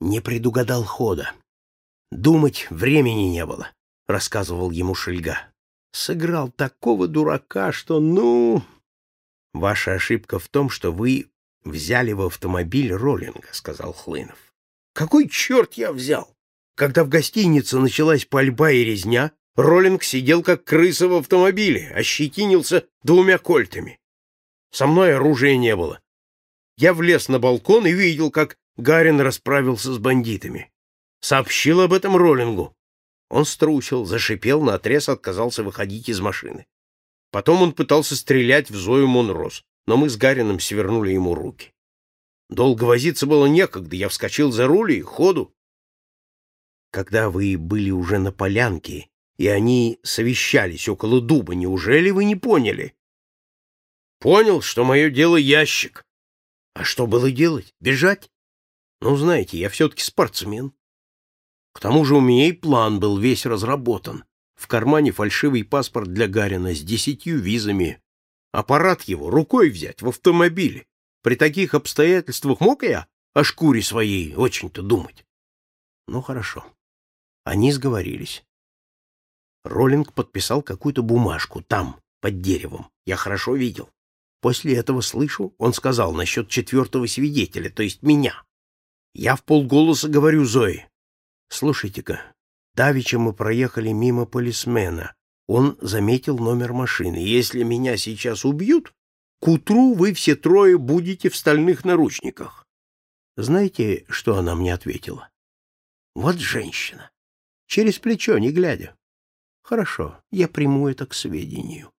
не предугадал хода. Думать времени не было, — рассказывал ему Шельга. Сыграл такого дурака, что, ну... Ваша ошибка в том, что вы взяли в автомобиль Роллинга, — сказал Хлынов. Какой черт я взял? Когда в гостинице началась пальба и резня, Роллинг сидел как крыса в автомобиле, ощетинился двумя кольтами. Со мной оружия не было. Я влез на балкон и видел, как Гарин расправился с бандитами. Сообщил об этом Роллингу. Он струсил, зашипел, наотрез отказался выходить из машины. Потом он пытался стрелять в Зою Монрос, но мы с Гарином свернули ему руки. Долго возиться было некогда, я вскочил за руль и ходу. Когда вы были уже на полянке, и они совещались около дуба, неужели вы не поняли? Понял, что мое дело ящик. А что было делать? Бежать? Ну, знаете, я все-таки спортсмен. К тому же у меня и план был весь разработан. В кармане фальшивый паспорт для Гарина с десятью визами. Аппарат его рукой взять в автомобиле. При таких обстоятельствах мог я о шкуре своей очень-то думать? Ну, хорошо. Они сговорились. Роллинг подписал какую-то бумажку там, под деревом. Я хорошо видел. После этого слышу, он сказал насчет четвертого свидетеля, то есть меня. Я в полголоса говорю Зое. Слушайте-ка, давеча мы проехали мимо полисмена. Он заметил номер машины. Если меня сейчас убьют, к утру вы все трое будете в стальных наручниках. Знаете, что она мне ответила? Вот женщина. Через плечо, не глядя. Хорошо, я приму это к сведению.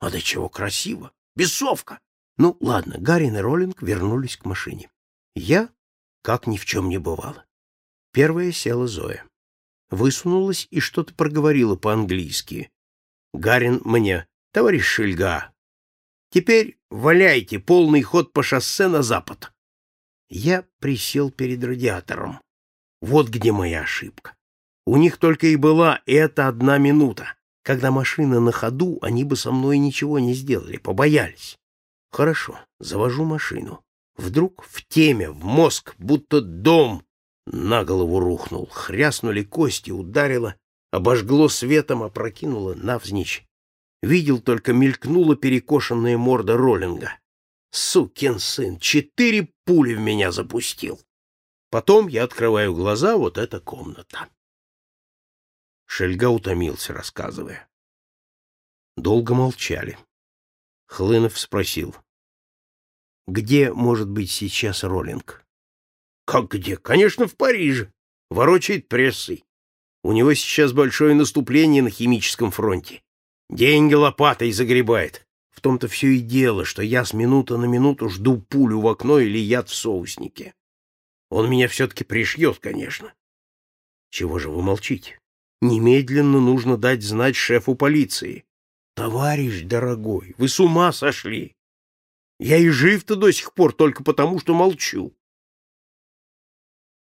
А до чего красиво. Бесовка. Ну, ладно, Гарин и Роллинг вернулись к машине. Я, как ни в чем не бывало. Первая села Зоя. Высунулась и что-то проговорила по-английски. Гарин мне, товарищ Шельга, теперь валяйте полный ход по шоссе на запад. Я присел перед радиатором. Вот где моя ошибка. У них только и была эта одна минута. Когда машина на ходу, они бы со мной ничего не сделали, побоялись. Хорошо, завожу машину. Вдруг в теме, в мозг, будто дом на голову рухнул. Хряснули кости, ударило, обожгло светом, опрокинуло навзничь. Видел только мелькнула перекошенная морда Роллинга. Сукин сын, четыре пули в меня запустил. Потом я открываю глаза, вот эта комната. Шельга утомился, рассказывая. Долго молчали. Хлынов спросил. «Где может быть сейчас Роллинг?» «Как где? Конечно, в Париже. Ворочает прессой. У него сейчас большое наступление на химическом фронте. Деньги лопатой загребает. В том-то все и дело, что я с минуты на минуту жду пулю в окно или яд в соуснике. Он меня все-таки пришьет, конечно. Чего же вы молчите? Немедленно нужно дать знать шефу полиции. Товарищ дорогой, вы с ума сошли. Я и жив-то до сих пор только потому, что молчу.